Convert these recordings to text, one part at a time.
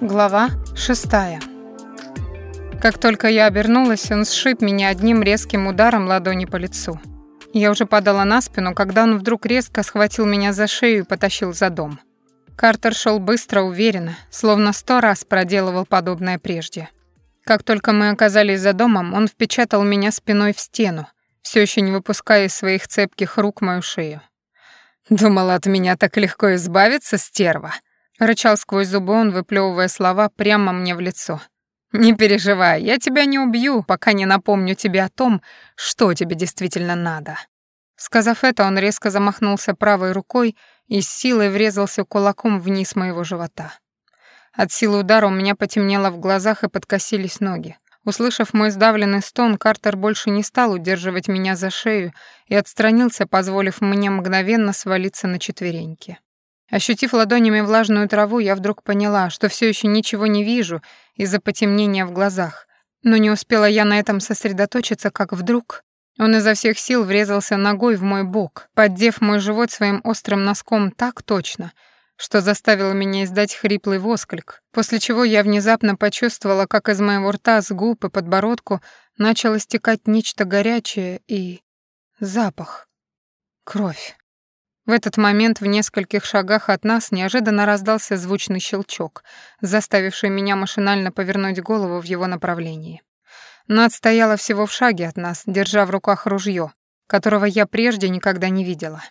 Глава шестая. Как только я обернулась, он сшиб меня одним резким ударом ладони по лицу. Я уже падала на спину, когда он вдруг резко схватил меня за шею и потащил за дом. Картер шел быстро, уверенно, словно сто раз проделывал подобное прежде. Как только мы оказались за домом, он впечатал меня спиной в стену, все еще не выпуская из своих цепких рук мою шею. «Думала, от меня так легко избавиться, стерва?» Рычал сквозь зубы он, выплевывая слова прямо мне в лицо. «Не переживай, я тебя не убью, пока не напомню тебе о том, что тебе действительно надо». Сказав это, он резко замахнулся правой рукой и с силой врезался кулаком вниз моего живота. От силы удара у меня потемнело в глазах и подкосились ноги. Услышав мой сдавленный стон, Картер больше не стал удерживать меня за шею и отстранился, позволив мне мгновенно свалиться на четвереньки. Ощутив ладонями влажную траву, я вдруг поняла, что все еще ничего не вижу из-за потемнения в глазах. Но не успела я на этом сосредоточиться, как вдруг он изо всех сил врезался ногой в мой бок, поддев мой живот своим острым носком так точно, что заставило меня издать хриплый восклик, после чего я внезапно почувствовала, как из моего рта с губ и подбородку начало стекать нечто горячее и... запах. Кровь. В этот момент в нескольких шагах от нас неожиданно раздался звучный щелчок, заставивший меня машинально повернуть голову в его направлении. Над стояла всего в шаге от нас, держа в руках ружье, которого я прежде никогда не видела.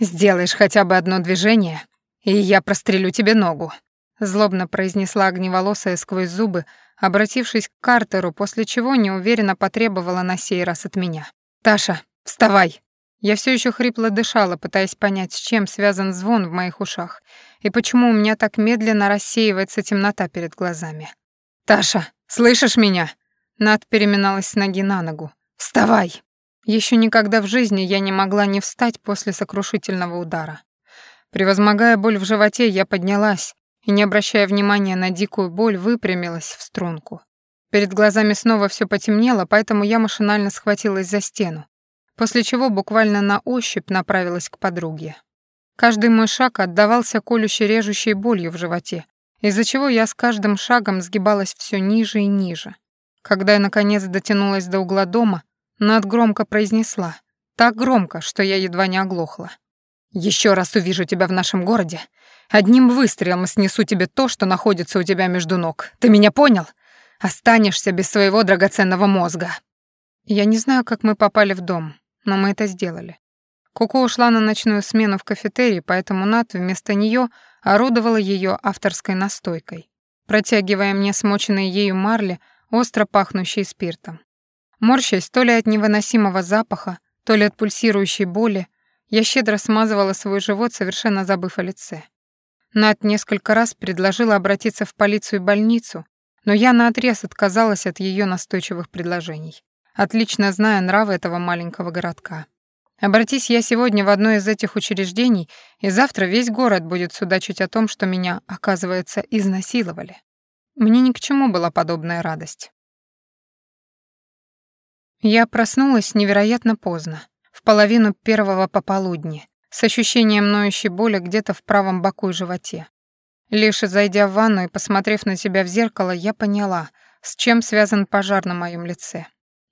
«Сделаешь хотя бы одно движение, и я прострелю тебе ногу», злобно произнесла огневолосая сквозь зубы, обратившись к Картеру, после чего неуверенно потребовала на сей раз от меня. «Таша, вставай!» Я все еще хрипло дышала, пытаясь понять, с чем связан звон в моих ушах и почему у меня так медленно рассеивается темнота перед глазами. «Таша, слышишь меня?» Над переминалась с ноги на ногу. «Вставай!» Еще никогда в жизни я не могла не встать после сокрушительного удара. Превозмогая боль в животе, я поднялась и, не обращая внимания на дикую боль, выпрямилась в струнку. Перед глазами снова все потемнело, поэтому я машинально схватилась за стену, после чего буквально на ощупь направилась к подруге. Каждый мой шаг отдавался колющей режущей болью в животе, из-за чего я с каждым шагом сгибалась все ниже и ниже. Когда я, наконец, дотянулась до угла дома, Над громко произнесла, так громко, что я едва не оглохла. «Еще раз увижу тебя в нашем городе, одним выстрелом снесу тебе то, что находится у тебя между ног. Ты меня понял? Останешься без своего драгоценного мозга». Я не знаю, как мы попали в дом, но мы это сделали. Куку ушла на ночную смену в кафетерий, поэтому Нат вместо нее орудовала ее авторской настойкой, протягивая мне смоченные ею марли, остро пахнущие спиртом. Морщась то ли от невыносимого запаха, то ли от пульсирующей боли, я щедро смазывала свой живот, совершенно забыв о лице. Нат несколько раз предложила обратиться в полицию и больницу, но я наотрез отказалась от ее настойчивых предложений отлично зная нравы этого маленького городка. Обратись я сегодня в одно из этих учреждений, и завтра весь город будет судачить о том, что меня, оказывается, изнасиловали. Мне ни к чему была подобная радость. Я проснулась невероятно поздно, в половину первого пополудни, с ощущением ноющей боли где-то в правом боку и животе. Лишь зайдя в ванну и посмотрев на себя в зеркало, я поняла, с чем связан пожар на моем лице.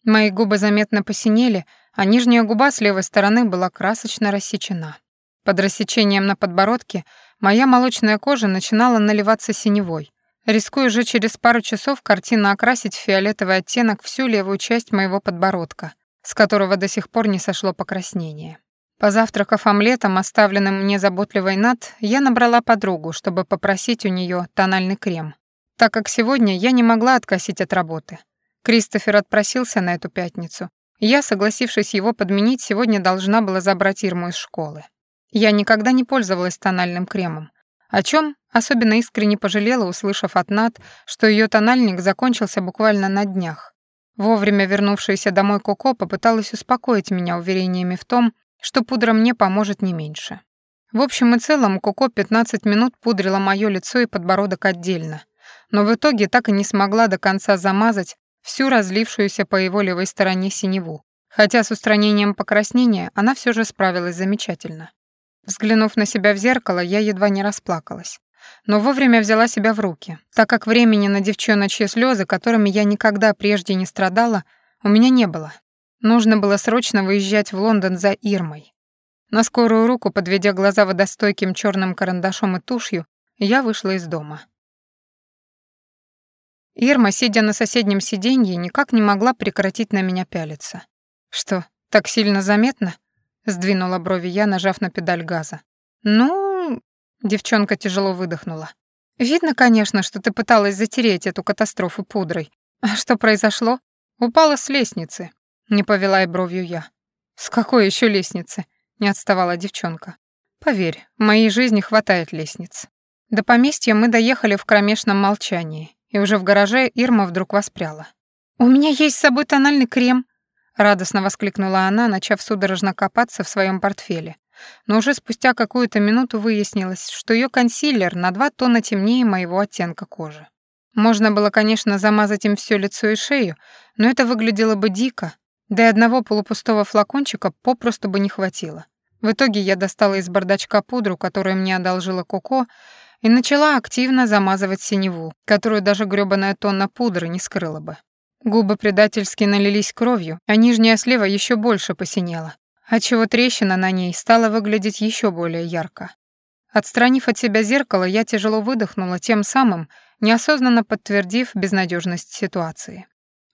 Мои губы заметно посинели, а нижняя губа с левой стороны была красочно рассечена. Под рассечением на подбородке моя молочная кожа начинала наливаться синевой. Рискую уже через пару часов картина окрасить в фиолетовый оттенок всю левую часть моего подбородка, с которого до сих пор не сошло покраснение. Позавтракав омлетом, оставленным мне заботливой Над, я набрала подругу, чтобы попросить у нее тональный крем, так как сегодня я не могла откосить от работы. Кристофер отпросился на эту пятницу. Я, согласившись его подменить, сегодня должна была забрать Ирму из школы. Я никогда не пользовалась тональным кремом, о чем особенно искренне пожалела, услышав от Нат, что ее тональник закончился буквально на днях. Вовремя вернувшаяся домой Коко попыталась успокоить меня уверениями в том, что пудра мне поможет не меньше. В общем и целом, Коко 15 минут пудрила моё лицо и подбородок отдельно, но в итоге так и не смогла до конца замазать всю разлившуюся по его левой стороне синеву, хотя с устранением покраснения она все же справилась замечательно. Взглянув на себя в зеркало, я едва не расплакалась. но вовремя взяла себя в руки, так как времени на девчоночьи слезы, которыми я никогда прежде не страдала, у меня не было. Нужно было срочно выезжать в Лондон за Ирмой. На скорую руку, подведя глаза водостойким черным карандашом и тушью, я вышла из дома. Ирма, сидя на соседнем сиденье, никак не могла прекратить на меня пялиться. «Что, так сильно заметно?» — сдвинула брови я, нажав на педаль газа. «Ну...» — девчонка тяжело выдохнула. «Видно, конечно, что ты пыталась затереть эту катастрофу пудрой. А что произошло? Упала с лестницы». Не повела и бровью я. «С какой еще лестницы?» — не отставала девчонка. «Поверь, в моей жизни хватает лестниц». До поместья мы доехали в кромешном молчании, и уже в гараже Ирма вдруг воспряла. «У меня есть с собой тональный крем», — радостно воскликнула она, начав судорожно копаться в своем портфеле. Но уже спустя какую-то минуту выяснилось, что ее консилер на два тона темнее моего оттенка кожи. Можно было, конечно, замазать им все лицо и шею, но это выглядело бы дико, да и одного полупустого флакончика попросту бы не хватило. В итоге я достала из бардачка пудру, которую мне одолжила Коко, и начала активно замазывать синеву, которую даже грёбаная тонна пудры не скрыла бы. Губы предательски налились кровью, а нижняя слева еще больше посинела, отчего трещина на ней стала выглядеть еще более ярко. Отстранив от себя зеркало, я тяжело выдохнула, тем самым неосознанно подтвердив безнадежность ситуации.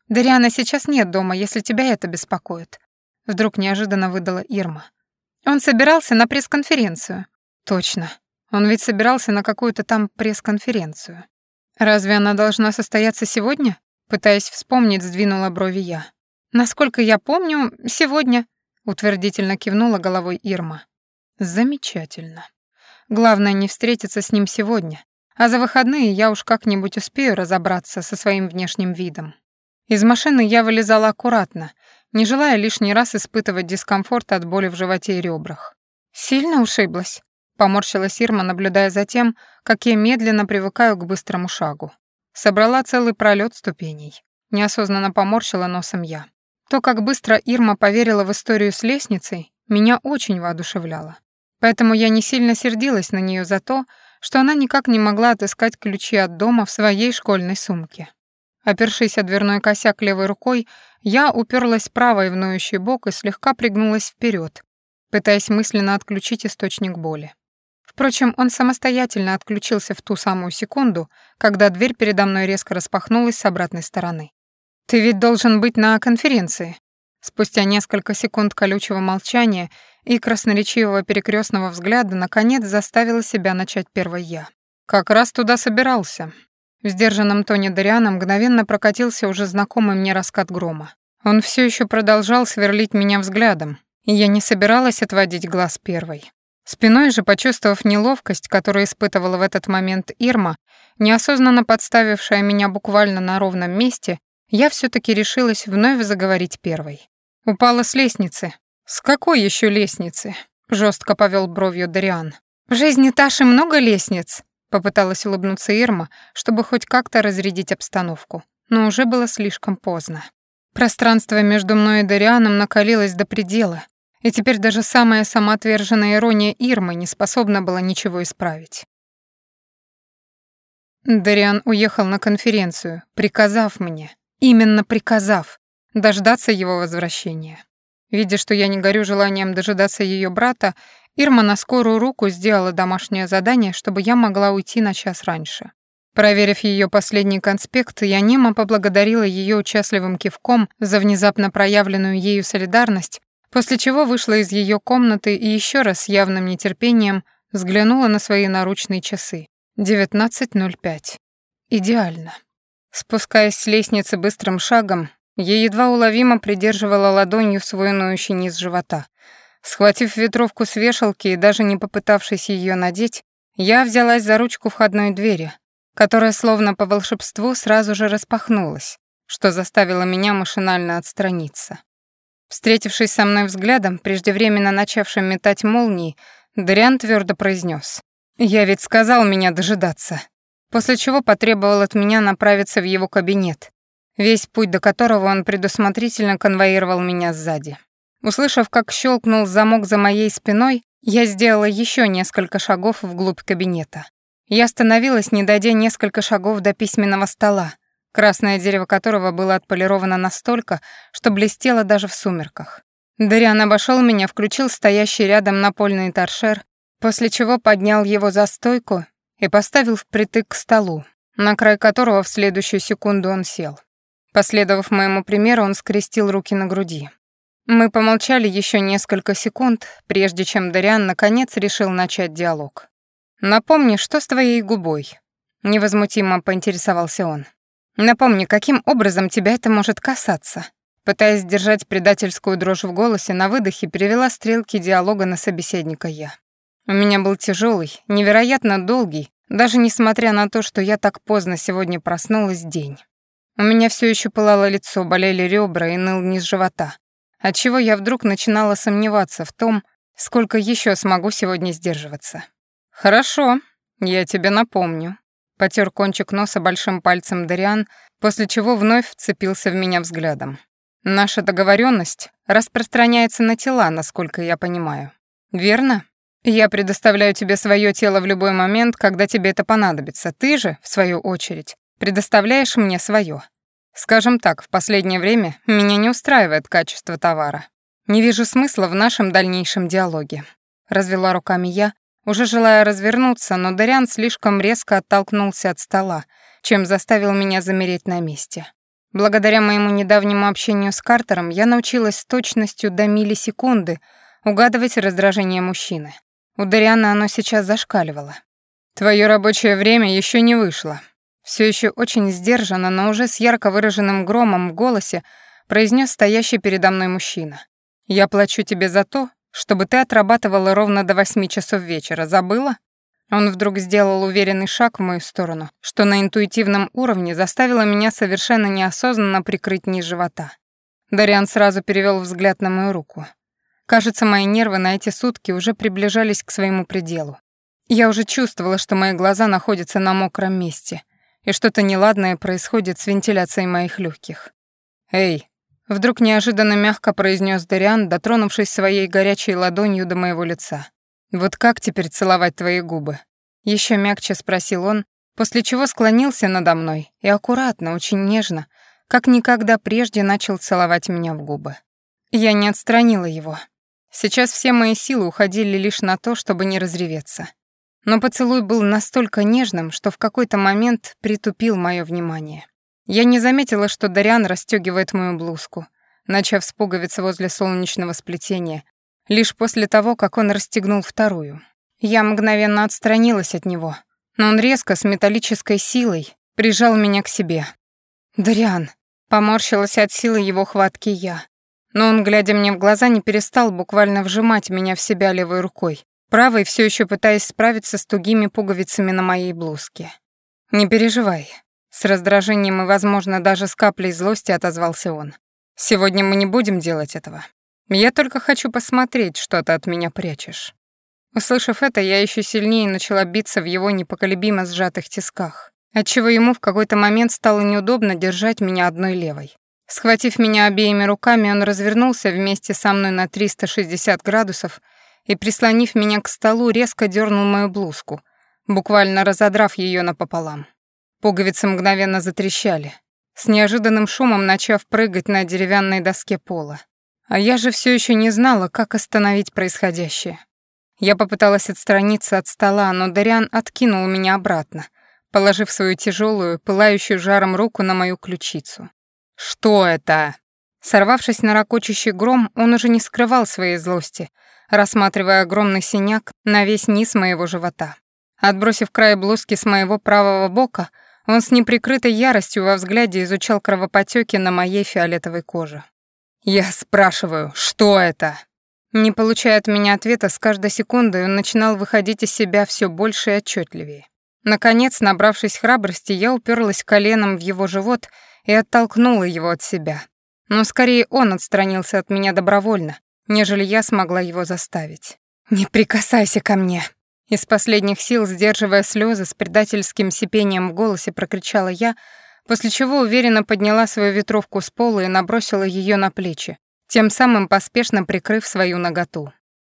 «Дариана сейчас нет дома, если тебя это беспокоит», — вдруг неожиданно выдала Ирма. «Он собирался на пресс-конференцию». «Точно. Он ведь собирался на какую-то там пресс-конференцию. Разве она должна состояться сегодня?» Пытаясь вспомнить, сдвинула брови я. «Насколько я помню, сегодня», — утвердительно кивнула головой Ирма. «Замечательно. Главное не встретиться с ним сегодня, а за выходные я уж как-нибудь успею разобраться со своим внешним видом». Из машины я вылезала аккуратно, не желая лишний раз испытывать дискомфорт от боли в животе и ребрах. «Сильно ушиблась?» — поморщилась Ирма, наблюдая за тем, как я медленно привыкаю к быстрому шагу. Собрала целый пролет ступеней. Неосознанно поморщила носом я. То, как быстро Ирма поверила в историю с лестницей, меня очень воодушевляло. Поэтому я не сильно сердилась на нее за то, что она никак не могла отыскать ключи от дома в своей школьной сумке. Опершись о дверной косяк левой рукой, я уперлась правой в ноющий бок и слегка пригнулась вперед, пытаясь мысленно отключить источник боли. Впрочем, он самостоятельно отключился в ту самую секунду, когда дверь передо мной резко распахнулась с обратной стороны. «Ты ведь должен быть на конференции». Спустя несколько секунд колючего молчания и красноречивого перекрестного взгляда наконец заставила себя начать первой я. «Как раз туда собирался. В сдержанном тоне Дариана мгновенно прокатился уже знакомый мне раскат грома. Он все еще продолжал сверлить меня взглядом, и я не собиралась отводить глаз первой. Спиной же, почувствовав неловкость, которую испытывала в этот момент Ирма, неосознанно подставившая меня буквально на ровном месте, я все таки решилась вновь заговорить первой. Упала с лестницы. «С какой еще лестницы?» — жестко повел бровью Дариан. «В жизни Таши много лестниц», Попыталась улыбнуться Ирма, чтобы хоть как-то разрядить обстановку, но уже было слишком поздно. Пространство между мной и Дарианом накалилось до предела, и теперь даже самая самоотверженная ирония Ирмы не способна была ничего исправить. Дариан уехал на конференцию, приказав мне, именно приказав, дождаться его возвращения. Видя, что я не горю желанием дожидаться ее брата, Ирма на скорую руку сделала домашнее задание, чтобы я могла уйти на час раньше. Проверив ее последний конспект, я немо поблагодарила ее участливым кивком за внезапно проявленную ею солидарность, после чего вышла из ее комнаты и еще раз с явным нетерпением взглянула на свои наручные часы. 19.05. Идеально. Спускаясь с лестницы быстрым шагом, я едва уловимо придерживала ладонью свой ноющий низ живота. Схватив ветровку с вешалки и даже не попытавшись ее надеть, я взялась за ручку входной двери, которая словно по волшебству сразу же распахнулась, что заставило меня машинально отстраниться. Встретившись со мной взглядом, преждевременно начавшим метать молнии, Дриан твердо произнес: «Я ведь сказал меня дожидаться», после чего потребовал от меня направиться в его кабинет, весь путь до которого он предусмотрительно конвоировал меня сзади. Услышав, как щелкнул замок за моей спиной, я сделала еще несколько шагов вглубь кабинета. Я остановилась, не дойдя несколько шагов до письменного стола, красное дерево которого было отполировано настолько, что блестело даже в сумерках. Дариан обошел меня, включил стоящий рядом напольный торшер, после чего поднял его за стойку и поставил впритык к столу, на край которого в следующую секунду он сел. Последовав моему примеру, он скрестил руки на груди. Мы помолчали еще несколько секунд, прежде чем Дариан наконец решил начать диалог. «Напомни, что с твоей губой?» Невозмутимо поинтересовался он. «Напомни, каким образом тебя это может касаться?» Пытаясь сдержать предательскую дрожь в голосе, на выдохе перевела стрелки диалога на собеседника я. У меня был тяжелый, невероятно долгий, даже несмотря на то, что я так поздно сегодня проснулась, день. У меня все еще пылало лицо, болели ребра и ныл низ живота, отчего я вдруг начинала сомневаться в том, сколько еще смогу сегодня сдерживаться. «Хорошо, я тебе напомню», — потер кончик носа большим пальцем Дариан, после чего вновь вцепился в меня взглядом. Наша договоренность распространяется на тела, насколько я понимаю. Верно? Я предоставляю тебе свое тело в любой момент, когда тебе это понадобится. Ты же, в свою очередь, предоставляешь мне свое. Скажем так, в последнее время меня не устраивает качество товара. Не вижу смысла в нашем дальнейшем диалоге. Развела руками я, уже желая развернуться, но Дарян слишком резко оттолкнулся от стола, чем заставил меня замереть на месте. Благодаря моему недавнему общению с Картером я научилась с точностью до миллисекунды угадывать раздражение мужчины. У Дариана оно сейчас зашкаливало. Твое рабочее время еще не вышло. Все еще очень сдержанно, но уже с ярко выраженным громом в голосе произнес стоящий передо мной мужчина. Я плачу тебе за то, чтобы ты отрабатывала ровно до восьми часов вечера. Забыла? Он вдруг сделал уверенный шаг в мою сторону, что на интуитивном уровне заставило меня совершенно неосознанно прикрыть низ живота. Дариан сразу перевел взгляд на мою руку. Кажется, мои нервы на эти сутки уже приближались к своему пределу. Я уже чувствовала, что мои глаза находятся на мокром месте, и что-то неладное происходит с вентиляцией моих легких. «Эй!» — вдруг неожиданно мягко произнес Дариан, дотронувшись своей горячей ладонью до моего лица. «Вот как теперь целовать твои губы?» Еще мягче спросил он, после чего склонился надо мной и аккуратно, очень нежно, как никогда прежде начал целовать меня в губы. Я не отстранила его. Сейчас все мои силы уходили лишь на то, чтобы не разреветься. Но поцелуй был настолько нежным, что в какой-то момент притупил мое внимание. Я не заметила, что Дариан расстегивает мою блузку, начав с пуговицы возле солнечного сплетения, лишь после того, как он расстегнул вторую. Я мгновенно отстранилась от него, но он резко, с металлической силой, прижал меня к себе. «Дариан!» — поморщилась от силы его хватки я. Но он, глядя мне в глаза, не перестал буквально вжимать меня в себя левой рукой, правой все еще пытаясь справиться с тугими пуговицами на моей блузке. «Не переживай». С раздражением и, возможно, даже с каплей злости отозвался он. «Сегодня мы не будем делать этого. Я только хочу посмотреть, что ты от меня прячешь». Услышав это, я еще сильнее начала биться в его непоколебимо сжатых тисках, отчего ему в какой-то момент стало неудобно держать меня одной левой. Схватив меня обеими руками, он развернулся вместе со мной на 360 градусов и, прислонив меня к столу, резко дернул мою блузку, буквально разодрав ее напополам. Пуговицы мгновенно затрещали, с неожиданным шумом начав прыгать на деревянной доске пола. А я же все еще не знала, как остановить происходящее. Я попыталась отстраниться от стола, но Дариан откинул меня обратно, положив свою тяжелую, пылающую жаром руку на мою ключицу. «Что это?» Сорвавшись на ракочущий гром, он уже не скрывал своей злости, рассматривая огромный синяк на весь низ моего живота. Отбросив край блузки с моего правого бока, он с неприкрытой яростью во взгляде изучал кровопотеки на моей фиолетовой коже. Я спрашиваю, что это? Не получая от меня ответа, с каждой секундой он начинал выходить из себя все больше и отчетливее. Наконец, набравшись храбрости, я уперлась коленом в его живот и оттолкнула его от себя. Но скорее он отстранился от меня добровольно, нежели я смогла его заставить. «Не прикасайся ко мне!» Из последних сил, сдерживая слезы, с предательским сипением в голосе прокричала я, после чего уверенно подняла свою ветровку с пола и набросила ее на плечи, тем самым поспешно прикрыв свою наготу.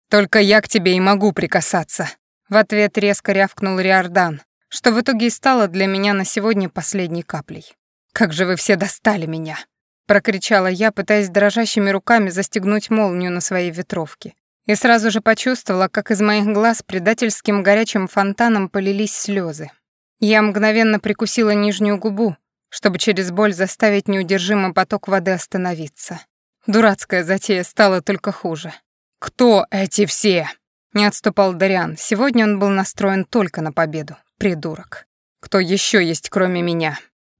«Только я к тебе и могу прикасаться», — в ответ резко рявкнул Риордан, что в итоге и стало для меня на сегодня последней каплей. «Как же вы все достали меня!» — прокричала я, пытаясь дрожащими руками застегнуть молнию на своей ветровке. И сразу же почувствовала, как из моих глаз предательским горячим фонтаном полились слезы. Я мгновенно прикусила нижнюю губу, чтобы через боль заставить неудержимый поток воды остановиться. Дурацкая затея стала только хуже. «Кто эти все?» Не отступал Дариан. Сегодня он был настроен только на победу. Придурок. «Кто еще есть, кроме меня?»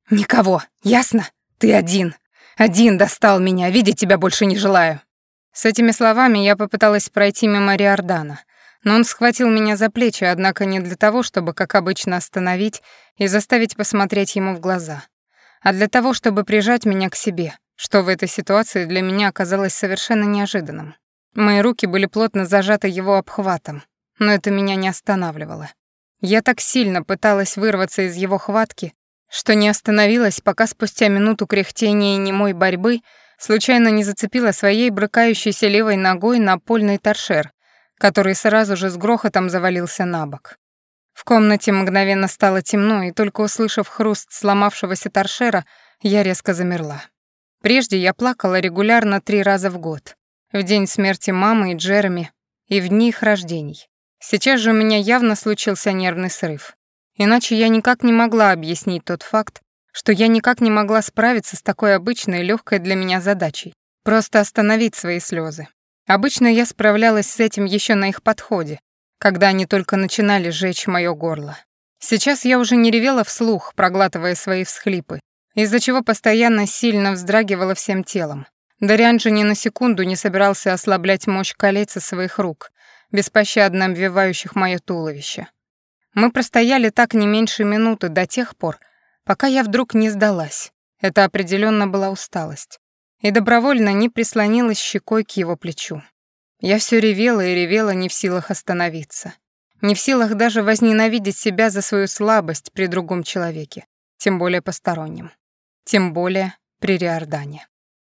«Никого, ясно? Ты один. Один достал меня, видеть тебя больше не желаю». С этими словами я попыталась пройти мимо Риордана, но он схватил меня за плечи, однако не для того, чтобы, как обычно, остановить и заставить посмотреть ему в глаза, а для того, чтобы прижать меня к себе, что в этой ситуации для меня оказалось совершенно неожиданным. Мои руки были плотно зажаты его обхватом, но это меня не останавливало. Я так сильно пыталась вырваться из его хватки, что не остановилась, пока спустя минуту кряхтения и немой борьбы случайно не зацепила своей брыкающейся левой ногой напольный торшер, который сразу же с грохотом завалился на бок. В комнате мгновенно стало темно, и только услышав хруст сломавшегося торшера, я резко замерла. Прежде я плакала регулярно три раза в год. В день смерти мамы и Джереми, и в дни их рождений. Сейчас же у меня явно случился нервный срыв. Иначе я никак не могла объяснить тот факт, что я никак не могла справиться с такой обычной легкой для меня задачей. Просто остановить свои слезы. Обычно я справлялась с этим еще на их подходе, когда они только начинали жечь моё горло. Сейчас я уже не ревела вслух, проглатывая свои всхлипы, из-за чего постоянно сильно вздрагивала всем телом. Дариан же ни на секунду не собирался ослаблять мощь колец своих рук, беспощадно обвивающих моё туловище. Мы простояли так не меньше минуты до тех пор, пока я вдруг не сдалась. Это определенно была усталость. И добровольно не прислонилась щекой к его плечу. Я все ревела и ревела, не в силах остановиться. Не в силах даже возненавидеть себя за свою слабость при другом человеке, тем более постороннем. Тем более при Риордане.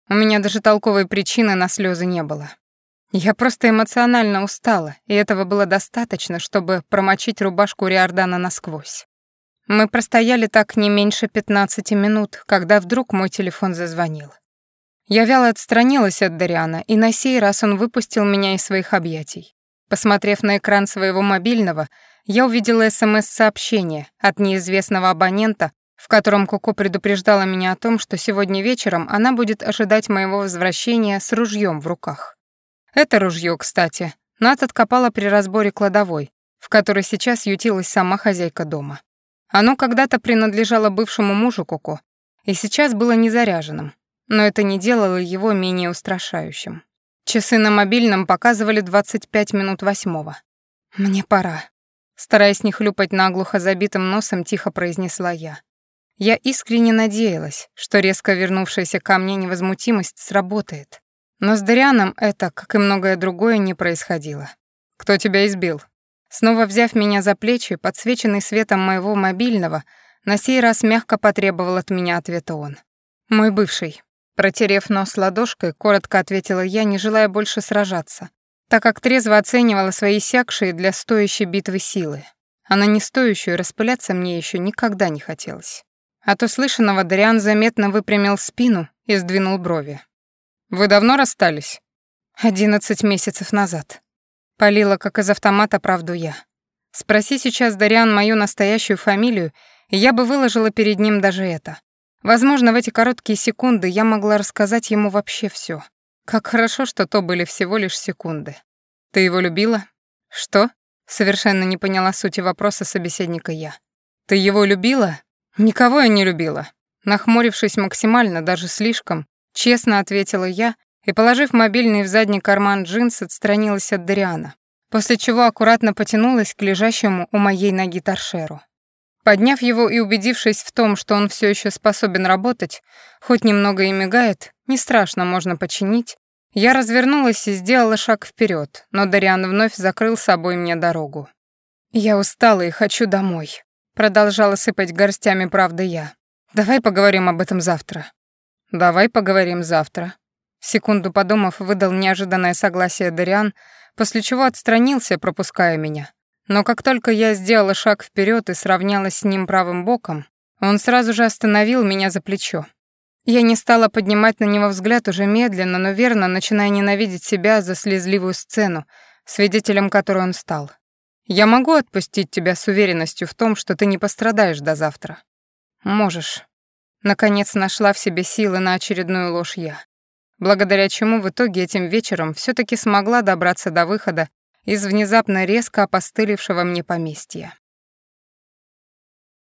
У меня даже толковой причины на слезы не было. Я просто эмоционально устала, и этого было достаточно, чтобы промочить рубашку Риордана насквозь. Мы простояли так не меньше 15 минут, когда вдруг мой телефон зазвонил. Я вяло отстранилась от Дариана, и на сей раз он выпустил меня из своих объятий. Посмотрев на экран своего мобильного, я увидела СМС-сообщение от неизвестного абонента, в котором Коко предупреждала меня о том, что сегодня вечером она будет ожидать моего возвращения с ружьем в руках. Это ружье, кстати, Нат откопала при разборе кладовой, в которой сейчас ютилась сама хозяйка дома. Оно когда-то принадлежало бывшему мужу Коко, и сейчас было незаряженным, но это не делало его менее устрашающим. Часы на мобильном показывали 25 минут восьмого. «Мне пора», — стараясь не хлюпать наглухо забитым носом, тихо произнесла я. Я искренне надеялась, что резко вернувшаяся ко мне невозмутимость сработает. Но с Дарианом это, как и многое другое, не происходило. «Кто тебя избил?» Снова взяв меня за плечи, подсвеченный светом моего мобильного, на сей раз мягко потребовал от меня ответа он. «Мой бывший». Протерев нос ладошкой, коротко ответила я, не желая больше сражаться, так как трезво оценивала свои сякшие для стоящей битвы силы. А на нестоящую распыляться мне еще никогда не хотелось. От услышанного Дариан заметно выпрямил спину и сдвинул брови. «Вы давно расстались?» «Одиннадцать месяцев назад». Полила, как из автомата, правду я. Спроси сейчас Дариан мою настоящую фамилию, и я бы выложила перед ним даже это. Возможно, в эти короткие секунды я могла рассказать ему вообще все. Как хорошо, что то были всего лишь секунды. Ты его любила? Что? Совершенно не поняла сути вопроса собеседника я. Ты его любила? Никого я не любила. Нахмурившись максимально, даже слишком, честно ответила я и, положив мобильный в задний карман джинс, отстранилась от Дариана, после чего аккуратно потянулась к лежащему у моей ноги торшеру. Подняв его и убедившись в том, что он все еще способен работать, хоть немного и мигает, не страшно, можно починить, я развернулась и сделала шаг вперед, но Дариан вновь закрыл собой мне дорогу. «Я устала и хочу домой», — продолжала сыпать горстями правды я. «Давай поговорим об этом завтра». «Давай поговорим завтра». Секунду подумав, выдал неожиданное согласие Дариан, после чего отстранился, пропуская меня. Но как только я сделала шаг вперед и сравнялась с ним правым боком, он сразу же остановил меня за плечо. Я не стала поднимать на него взгляд уже медленно, но верно, начиная ненавидеть себя за слезливую сцену, свидетелем которой он стал. «Я могу отпустить тебя с уверенностью в том, что ты не пострадаешь до завтра?» «Можешь». Наконец нашла в себе силы на очередную ложь я, благодаря чему в итоге этим вечером все таки смогла добраться до выхода из внезапно резко опостылевшего мне поместья.